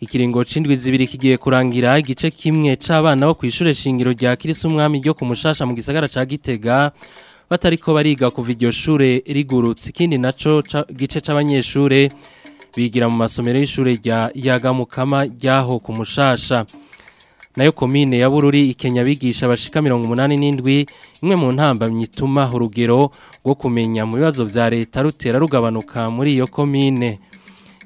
ikiringo c'indwi zibiri kigiye kurangira igice kimwe c'abana bo ishuri shingiro rya kirisi umwami ryo kumushasha mu gisagara ca gitega batariko bariga kuva iryo shure rigurutse ikindi naco gice cy’abanyeshuri bigira mu masomero y'ishure rya yagamukama ryaho kumushasha nayo komine ya bururi ikenya abigisha bashika mirongo umunani n'indwi imwe mu ntamba myituma urugero rwo kumenya mu bibazo bya leta rutera rugabanuka muri iyo komine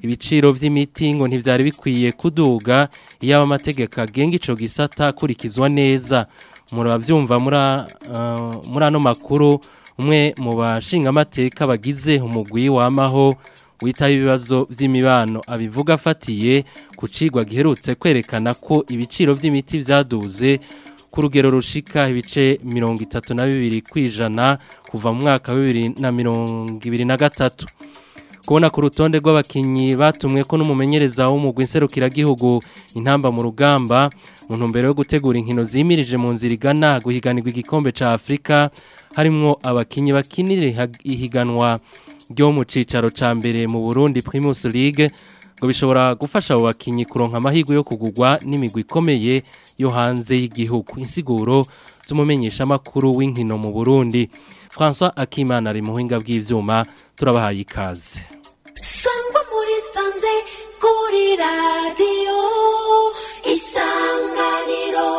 ibiciro by'imiti ngo ntibyari bikwiye kuduga iyo amategeko agenga icyo gisata akurikizwa neza murabyumva eh, muri ano makuru umwe mu bashinga amateka bagize umugwi w'amaho witaye ibibazo by'imibano abivuga afatiye ku cigwa giherutse kwerekana ko ibiciro by'imiti byaduze ku rugero rushika ibice mirongo itatu na bibiri ku kuva mu mwaka bibiri na mirongo ibiri na gatatu kubona ku rutonde rw'abakinnyi batumwe ko n'umumenyereza w'umugwi nserukiragihugu intamba mu rugamba mu ntumbero yo gutegura inkino zimirije mu nzira igana guhiganirwa igikombe cya Afrika harimo abakinnyi bakinira ihiganwa ryo mu cyicaro ca mbere mu burundi Primus League ngo bishobora gufasha abo bakinnyi kuronka amahirwe yo kugugwa n'imigwi ikomeye yo hanze y'igihugu insiguro z'umumenyeshamakuru w'inkino mu burundi François akimana ari mu buhinga bw'ibyuma turabahaye ikaze sangwa muri sanze kuri radiyo isanganiro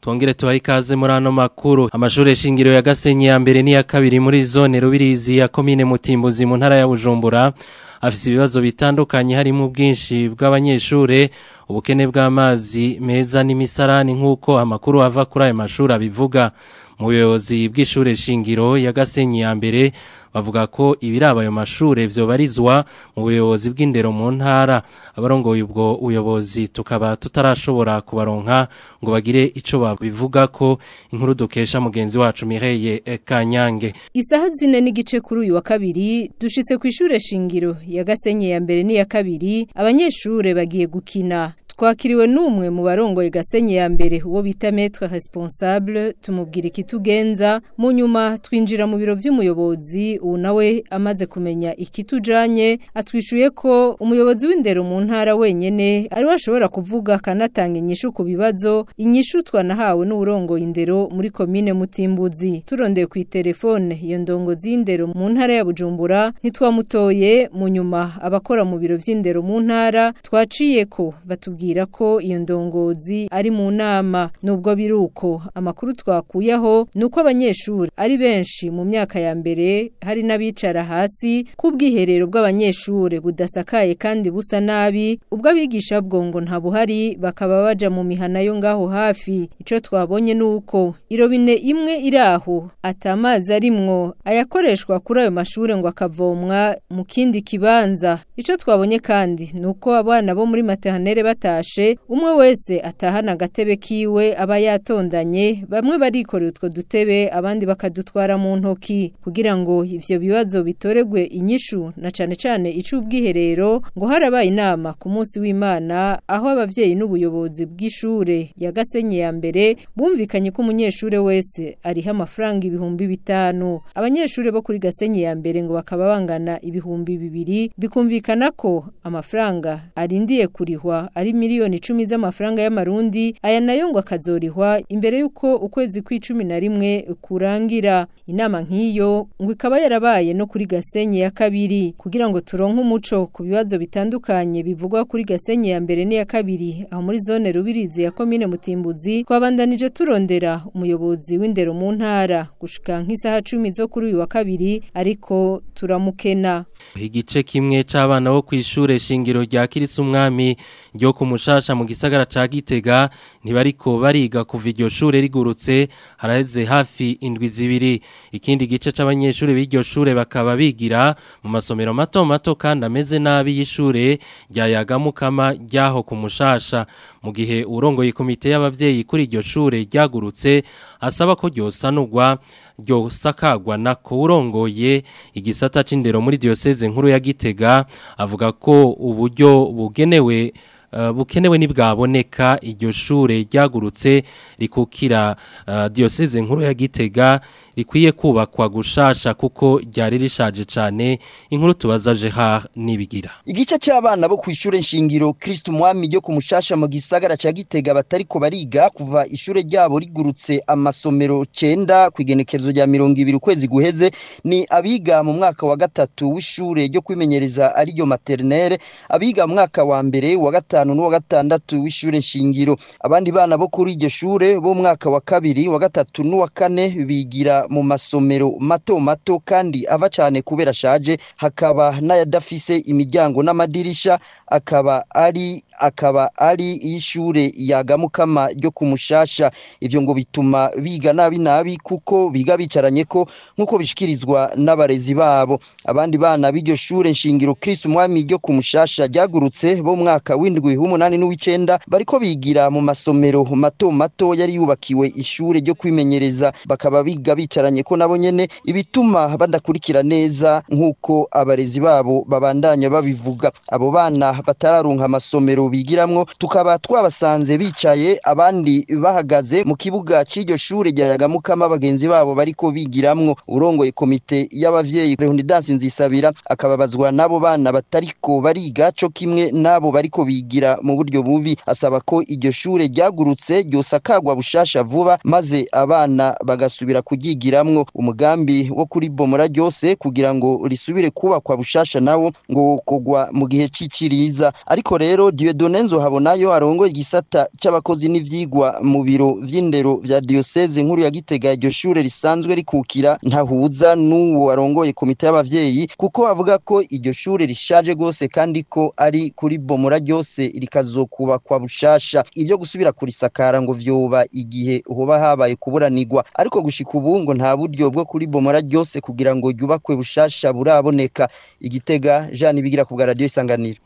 tongere tubahe ikaze muri makuru amashuri shingiro ya Gasenyi ya mbere n'iya kabiri muri zone Rubirizi ya komine Mutimbuzi mu ntara ya Bujumbura afise ibibazo bitandukanye harimo ubwinshi bw'abanyeshure ubukene bw'amazi meza n'imisarani nk'uko amakuru ava kuri ayo mashuri abivuga umuyobozi bw'ishure shingiro ya Gasenyi ya mbere bavuga ko ibiraba ayo mashure vyobarizwa mu buyobozi bw'indero mu ntara abarongoye ubwo uyobozi tukaba tutarashobora kubaronka ngo bagire ico babivuga ko inkuru dukesha mugenzi wacu Mireye Kanyange isaha zine n'igice kuri uyu wa kabiri dushitse ku ishure shingiro ya Gasenyi ya mbere ni ya kabiri abanyeshure bagiye gukina twakiriwe n'umwe mu barongoye gasenye ya mbere uwo bita metre responsable tumubwira ikitugenza mu nyuma twinjira mu biro by'umuyobozi ubu nawe amaze kumenya ikitujanye atwishuye ko umuyobozi w'indero mu ntara wenyine ari ashobora kuvuga akanatanga inyishu ku bibazo inyishu twanahawe n'urongoye indero muri komine Mutimbuzi turondeye ku telefone iyo ndongozi y'indero mu ntara ya Bujumbura ntitwamutoye mu nyuma abakora mu biro by'indero mu ntara twaciye ko batubwira batubwira ko iyo ndongozi ari mu nama nubwo biruko amakuru twakuyeho nuko abanyeshuri ari benshi mu myaka ya mbere hari n'abicara hasi ku bwiherero bw'abanyeshuri budasakaye kandi busa nabi ubwo abigisha bwo ngo nta buhari bakaba baja mu mihana yo ngaho hafi icyo twabonye nuko irobine imwe iraho atamazi arimwo ayakoreshwa kuri ayo mashuri ngo akavomwa mu kindi kibanza icyo twabonye kandi nuko abana bo muri matehanere bata batashe umwe wese atahana agatebe kiwe aba yatondanye bamwe barikorera utwo dutebe abandi bakadutwara mu ntoki kugira ngo ivyo bibazo bitoregwe inyishu na cane cane icubwiherero ngo harabaye inama ku munsi w'Imana aho abavyeyi n'ubuyobozi bw'ishure ya Gasenye ya mbere bumvikanye ko umunyeshure wese ariha amafaranga ibihumbi bitanu abanyeshure bo kuri Gasenye ya mbere ngo bakaba bangana ibihumbi bibiri bikumvikana ko amafaranga arindiye kurihwa ari miliyoni icumi z'amafaranga y'amarundi aya nayo ngo akazorihwa imbere y'uko ukwezi kw'icumi na rimwe kurangira inama nk'iyo ngo ikaba yarabaye no kuri Gasenyi ya kabiri kugira ngo turonke umuco ku bibazo bitandukanye bivugwa kuri Gasenyi ya mbere n'iya kabiri aho muri zone Rubirizi ya komine Mutimbuzi twabandanije turondera umuyobozi w'indero mu ntara gushika nk'isaha cumi zo kuri uyu wa kabiri ariko turamukena igice kimwe c'abana bo kwishure shingiro rya Kirisi umwami ryo ku mushasha mu gisagara ca Gitega ntibariko bariga ku iryo shure rigurutse haraheze hafi indwi zibiri ikindi gice c'abanyeshure b'iryo shure bakaba bigira mu masomero mato mato kandi ameze nabi y'ishure rya Yagamukama ryaho ku mushasha mu gihe urongoye komite y'abavyeyi kuri iryo shure ryagurutse asaba ko ryosanurwa ryosakagwa na kurongoye igisata c'indero muri diocese nkuru ya Gitega avuga ko uburyo bugenewe Eh, bukenewe nibwaboneka iryo shure ryagurutse rikukira eh, diyoseze nkuru ya gitega rikwiye kubakwa gushasha kuko ryari rishaje cyane inkuru tubaza Gerard nibigira igice cy'abana bo ku ishure nshingiro Kristo Mwami ryo kumushasha mu gisagara cya Gitega batari ko bariga kuva ishure ryabo rigurutse amasomero 9 kwigenekerezo rya 200 kwezi guheze ni abiga mu mwaka wa gatatu w'ishure ryo kwimenyereza ari ryo maternelle abiga mu mwaka wa mbere wa gatanu n'uwa gatandatu w'ishure shingiro abandi bana bo kuri iryo shure bo mwaka wa kabiri wa gatatu n'uwa kane bigira mu masomero mato mato kandi ava cyane kubera ashaje hakaba n'ayadafise imiryango n'amadirishya akaba ari akaba ari y'ishure ya Gamukama ryo kumushasha ibyo ngo bituma biga nabi nabi kuko biga bicaranye ko nkuko bishikirizwa n'abarezi babo abandi bana b'iryo shure nshingiro Kristo umwami ryo kumushasha ryagurutse bo mwaka w'indwi w'umunani n'uw'icenda bariko bigira mu masomero mato mato yari yubakiwe ishure ryo kwimenyereza bakaba biga bicaranye bicaranye ko nabo nyine ibituma badakurikira neza nk'uko abarezi babo babandanya babivuga abo bana batararunka amasomero bigiramo tukaba twabasanze bicaye abandi bahagaze mu kibuga cy'iryo shuri rya yagamukama bagenzi babo bariko bigiramo urongoye komite y’ababyeyi Leonidas Nzisabira akababazwa nabo bana batariko bariga cyo kimwe nabo bariko bigira mu buryo bubi asaba ko iryo shure ryagurutse ryosakagwa bushasha vuba maze abana bagasubira kugiga kugiramwo umugambi wo kuri bomora ryose kugira ngo risubire kubakwa bushasha nawo ngo kugwa mu gihe c'iciriza ariko rero Dieudonne Nzohabonayo arongoye igisata cy'abakozi n'ivyigwa mu biro vy'indero vya diyoseze nkuru ya Gitega iryo shure risanzwe rikukira ntahuza n'uwo arongoye komite y'abavyeyi kuko avuga ko iryo shure rishaje gose kandi ko ari kuri bomora ryose rikazokubakwa bushasha ibyo gusubira kurisakara ngo vyoba igihe hoba habaye kuburanirwa ariko gushika ubu ngo nta buryo bwo kuri kuribomora ryose kugira ngo ryubakwe bushasha buraboneka igitega Jean Ibigira ku bwa radio isanganiro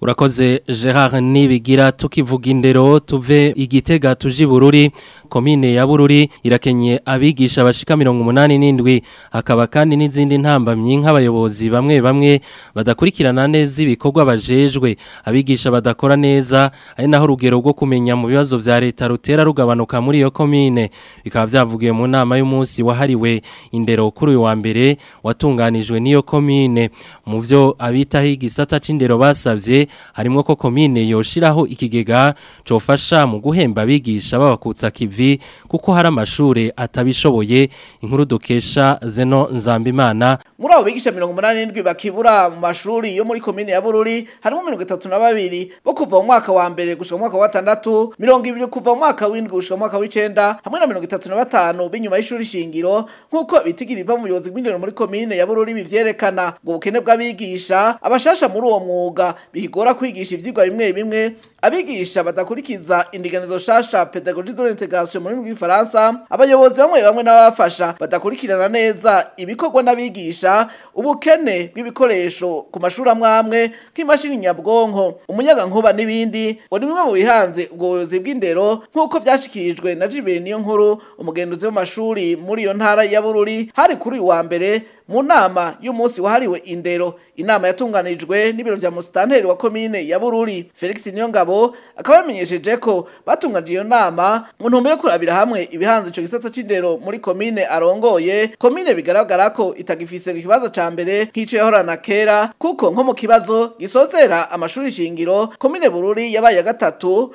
urakoze gerard nibigira tukivuga indero tuve igitega tujibururi komine ya bururi irakenye abigisha bashika mirongo umunani n'indwi hakaba kandi n'izindi ntambamyi nk'abayobozi bamwe bamwe badakurikirana neza ibikorwa bajejwe abigisha badakora neza ari naho urugero rwo kumenya mu bibazo bya leta rutera rugabanuka muri iyo komine bikaba byavugiye mu nama y'umunsi wahariwe indero kuri uyu wa mbere watunganijwe n'iyo komine mu byo abitaho igisata c'indero basavye harimo ko komine yoshiraho ikigega cofasha mu guhemba abigisha babakutsa kivi kuko hari amashure atabishoboye inkuru dukesha zeno nzambimana muri abo bigisha 87 bakibura mu mashuri yo muri komine ya Bururi harimo 32 bo kuva mu mwaka wa mbere gushika mu mwaka wa 6 20 kuva mu mwaka w'indwi gushika mu mwaka w'icenda hamwe na 35 binyuma y'ishuri shingiro nkuko bitigira iva mu buyobozi bw'indero muri komine ya Bururi bivyerekana ngo ubukene bw'abigisha abashasha muri uwo mwuga bihigo bigora kwigisha ibyigwa bimwe bimwe abigisha batakurikiza indiganizo shasha pedagogie de l'integration muri rw'ifaransa abayobozi bamwe bamwe n'abafasha batakurikirana neza ibikorwa n'abigisha ubukene bw'ibikoresho ku mashuri amwamwe nk'imashini nyabwonko umunyagankuba n'ibindi ngo ni mu bihanze ubwo buyobozi bw'indero nk'uko byashikirijwe na jibiri niyo nkuru umugenduzi w'amashuri muri iyo ntara ya bururi hari kuri uyu wa mbere mu nama y'umunsi wahariwe indero inama yatunganijwe n'ibiro bya musitanteri wa komine ya bururi felix niyongabo wabo akaba yamenyesheje ko batunganije iyo nama mu ntumbero yo kurabira hamwe ibihanze icyo gisata cy'indero muri komine arongoye komine bigaragara ko itagifise ikibazo cya mbere nk'icyo yahorana kera kuko nko mu kibazo gisozera amashuri shingiro komine bururi yabaye gatatu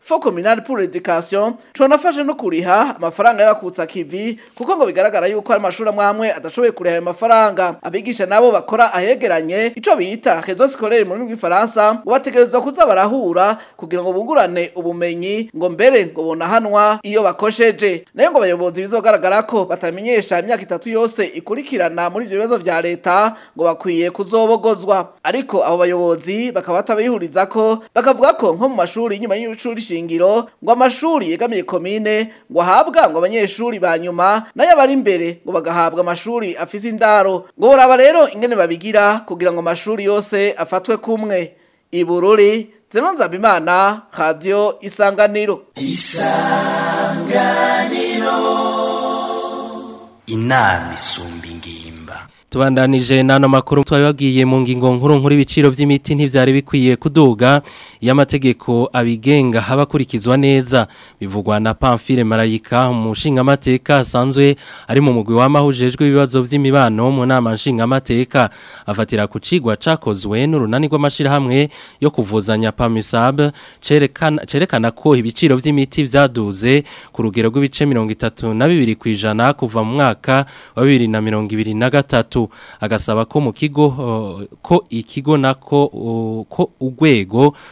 fo communal pour l'éducation conafashe no kuriha amafaranga y'abakutsa kivi kuko ngo bigaragara yuko ari amashuri amwe amwe adashoboye kuriha ayo mafaranga abigisha nabo bakora ahegeranye ico bita réseau scolaire mu rurimi rw'ifaransa ngo bategerezwa kuza barahura kugira ngo bungurane ubumenyi ngo mbere ngo bonahanwa iyo bakosheje nayo ngo abayobozi bizogaragara ko batamenyesha imyaka itatu yose ikurikirana muri ivyo bibazo vya leta ngo bakwiye kuzobogozwa ariko abo bayobozi bakaba batabihuriza ko bakavuga ko nko mu mashuri inyuma y'ishuri shingiro ngo amashuri yegamiye komine ngo ahabwa ngo abanyeshuri ba nyuma nayo abari imbere ngo bagahabwa amashuri afise indaro ngo buraba rero ingene babigira kugira ngo amashuri yose afatwe kumwe ibururi zinonzaba imana radiyo isanganiro isanganiro inama isumbi tubandanije n'ano makuru twabibabwiye mu ngingo nkuru nkuru ibiciro by'imiti ntibyari bikwiye kuduga yamategeko abigenga haba neza bivugwa na pamfire marayika amateka asanzwe ari mu mugwi w'amahujejwe ibibazo by'imibano mu nama nshinga amateka afatira ku cigwa cakozwe n'urunani rw'amashyirahamwe yo kuvuzanya pamisab cerekana ko ibiciro by'imiti byaduze ku rugero rw'ibice mirongo itatu na bibiri ku ijana kuva mu mwaka wa bibiri na mirongo ibiri na gatatu agasaba ko mu kigo uh, ko ikigo nako uh, ko urwego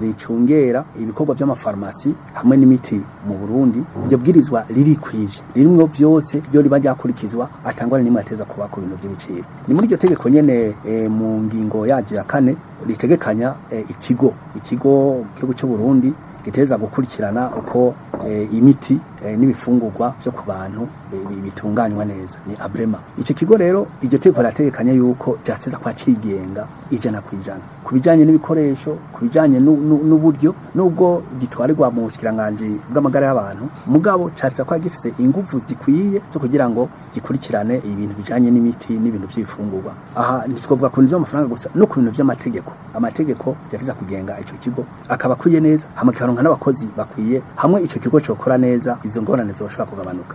ricungera ibikorwa by'amafarumasi hamwe n'imiti mu burundi iryo bwirizwa ririkwije rimwe byose byo riba ryakurikizwa kuba atangwa n'imwe yateza kuba ku bintu by'ibiciro ni muri iryo tegeko nyene eh, mu ngingo yaryo ya kane ritegekanya eh, ikigo ikigo cyo Burundi giteza gukurikirana uko eh, imiti Eh, n'ibifungurwa byo ku bantu bitunganywa neza ni abrema Icyo kigo rero iryo teko ratekanye yuko cyateza kwa cigenga ijana ku ijana ku bijyanye n'ibikoresho ku bijyanye n'uburyo nubwo gitwarirwa mu bushikiranganje bw'amagara y'abantu mugabo cyateza kwa gifise ingufu zikwiye zo kugira ngo gikurikirane ibintu bijyanye n'imiti n'ibintu by'ibifungurwa aha ntitwovuga ku bintu by'amafaranga gusa no ku bintu by'amategeko amategeko yateza kugenga icyo kigo akaba akwiye neza hamwe kiharonka n'abakozi bakwiye hamwe icyo kigo cokora neza izo ngorane zibashobora kugabanuka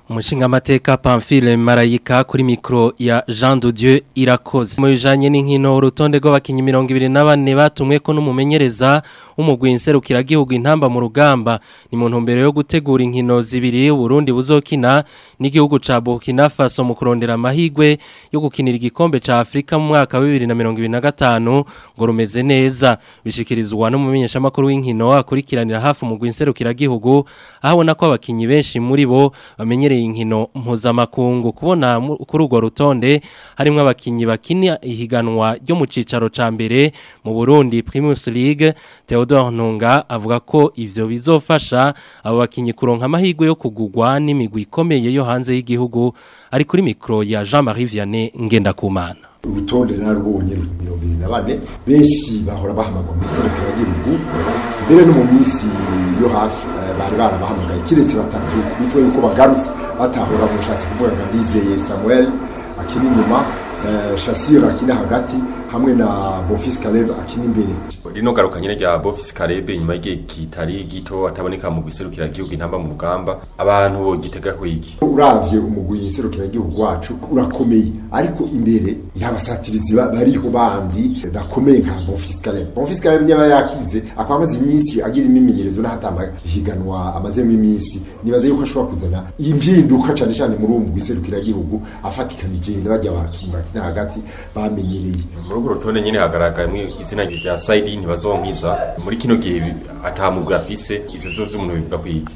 umushingamateka pamphile marayika kuri mikoro ya jean de dieu irakoze mu bijyanye n'inkino urutonde rw'abakinnyi mirongo ibiri na bane batumwe ko n'umumenyereza w'umugwi nserukiragihugu intamba mu rugamba ni mu ntumbero yo gutegura inkino zibiri uburundi buzokina n'igihugu cya burkina faso mu kurondera amahirwe yo gukinira igikombe cya afurika mu mwaka wa na mirongo ibiri na gatanu ngo rumeze neza bishyikirizwa n'umumenyeshamakuru w'inkino akurikiranira hafi umugwi nserukiragihugu aho abona ko abakinnyi benshi muri bo bamenyereye bibereye inkino mpuzamakungu kubona kuri urwo rutonde harimo abakinnyi bakina ihiganwa ryo mu cyicaro ca mbere mu burundi Primus League Theodore Ntunga avuga ko ibyo bizofasha abo bakinnyi kuronka amahirwe yo kugugwa n'imigwi ikomeye yo hanze y'igihugu ari kuri mikoro ya Jean Marie Vianney Ngendakumana urutonde narubonye mirongo irindwi na bane benshi bahora bahamagwa mu iserukira ry'igihugu mbere no mu minsi yo hafi eh, bari barabahamagaye kiretse batatu bitwa yuko bagarutse batahora mushatse kuvuga ngo ndizeye samuel akina inyuma shasira eh, akina hagati hamwe na Bofisi Caleb akina imbere rino garuka nyine rya Bofisi Caleb nyuma y'igihe kitari gito ataboneka mu guserukira gihugu intamba mu rugamba abantu bo gitega kwiki uravye umugwi serukira gihugu wacu urakomeye ariko imbere ntabasatirizi bariho bandi bakomeye nka Bofisi Caleb Bofisi Caleb niba yakize akwamaze iminsi agira imimenyerezo n'ahatamba higanwa amaze mu iminsi nibaze yuko ashobora kuzana impinduka cyane cyane muri uwo mugwi serukira gihugu afatikanije n'abajya bakinwa hagati bamenyereye kuri uru rutonde nyine hagaragayemo izina rya sayidi ntibazonkiza muri kino gihe atamubwe afise ibyo zo by'umuntu bivuga ku iki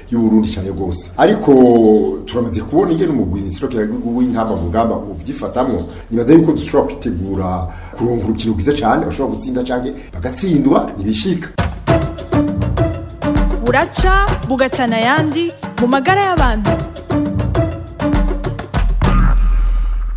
y'uburundi cyane rwose ariko turamaze kubona ingene umugwi nsirokeragirwa w'inkamba mu ngamba ubyifatamwo nibaza yuko dushobora kwitegura kurungura urukino rwiza cyane bashobora gutsinda cyangwa bagatsindwa ntibishika buraca bugacana ayandi mu magara y'abantu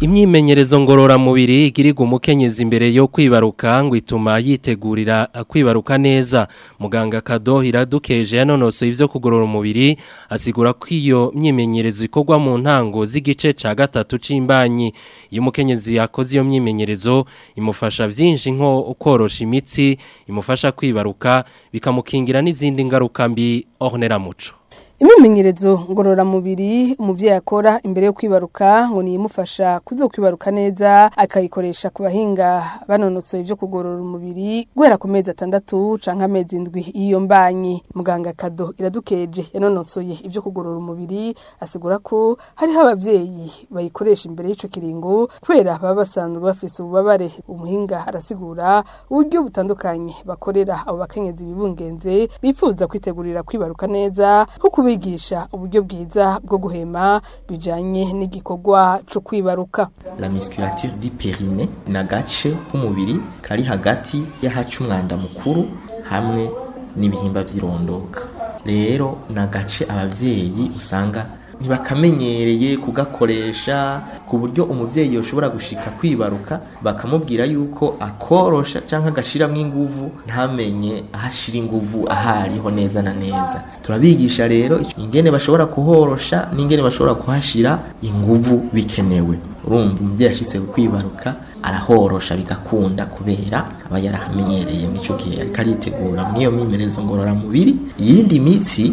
imyimenyerezo ngororamubiri igiriga umukenyezi imbere yo kwibaruka ngo ituma yitegurira ah, kwibaruka neza muganga kadohira dukeje yanonoso ibyo kugorora umubiri asigura kwiyo iyo myimenyerezo ikorwa mu ntango z'igice cya gatatu cy'imbanyi iyo umukenyezi yakoze iyo myimenyerezo imufasha byinshi nko ukorosha imitsi imufasha kwibaruka bikamukingira n'izindi ngaruka mbi ohoramuco imyimenyerezo ngororamubiri umubyeyi akora imbere yo kwibaruka ngo niyimufasha kuzo kwibaruka neza akayikoresha ku bahinga banonosoye ibyo kugorora umubiri guhera ku mezi atandatu canka amezi indwi iyo mbanyi muganga kado iradukeje yanonosoye ibyo kugorora umubiri asigura ko hariho ababyeyi bayikoresha imbere y'ico kiringo kubera baba basanzwe bafise ububabare umuhinga arasigura uburyo butandukanye bakorera abo bakenyezi bibungenze bifuza kwitegurira kwibaruka neza huku kubigisha uburyo bwiza bwo guhema bijyanye n'igikorwa cyo kwibaruka la musculature di perine ni agace k'umubiri kari hagati y'ahaca umwanda mukuru hamwe n'ibihimba by'irondoka rero ni agace ababyeyi usanga ntibakamenyereye kugakoresha ku buryo umubyeyi yashobora gushika kwibaruka bakamubwira yuko akorosha cyangwa agashiramo inguvu ntamenye aho ashira inguvu aho ariho neza na neza turabigisha rero ingene bashobora kuhorosha n'ingene bashobora kuhashira inguvu bikenewe urumva umubyeyi ashyize kwibaruka arahorosha bigakunda kubera aba yarahamenyereye muri icyo gihe ariko aritegura muri iyo myimenyerezo ngororamubiri iyindi mitsi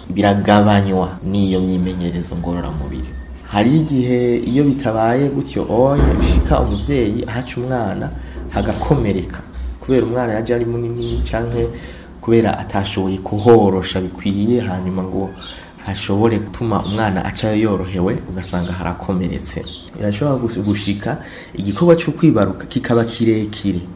biragabanywa n'iyo myimenyerezo ngororamubiri hari igihe iyo bitabaye gutyo oye bishika umubyeyi ahaca umwana hagakomereka kubera umwana yaje ari munini cyangwa kubera atashoboye kuhorosha bikwiye hanyuma ngo hashobore gutuma umwana acayo yorohewe ugasanga harakomeretse birashobora gushika igikorwa cyo kwibaruka kikaba kirekire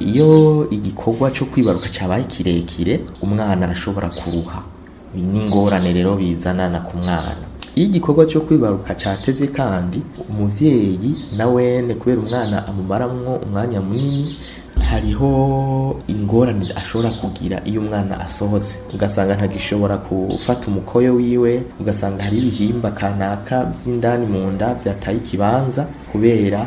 iyo igikorwa cyo kwibaruka cyabaye kirekire umwana arashobora kuruha n'ingorane rero bizanana ku mwana iyo igikorwa cyo kwibaruka cyateze kandi umubyeyi na wene kubera umwana amumaramwo umwanya munini hariho ingorane ashobora kugira iyo umwana asohotse ugasanga ntagishobora gufata umukoyo wiwe ugasanga hari ibihimba kanaka by'indani mu nda byataye ikibanza kubera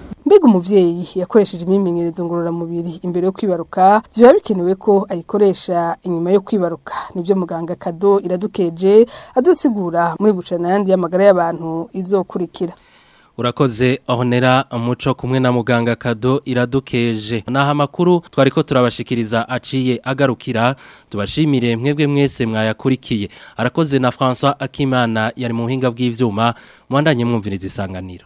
mbega umubyeyi yakoresheje imyimenyerezo ngororamubiri imbere yo kwibaruka biba bikenewe ko ayikoresha inyuma yo kwibaruka nibyo muganga kado iradukeje adusigura muri bucanayandi y'amagara y'abantu izokurikira urakoze ahonera umuco kumwe na muganga kado iradukeje naha amakuru twari turabashikiriza aciye agarukira tubashimire mwebwe mwese mwayakurikiye arakoze na François Akimana yari mu buhinga bw'ivyuma mwandanye mwumviriza isanganiro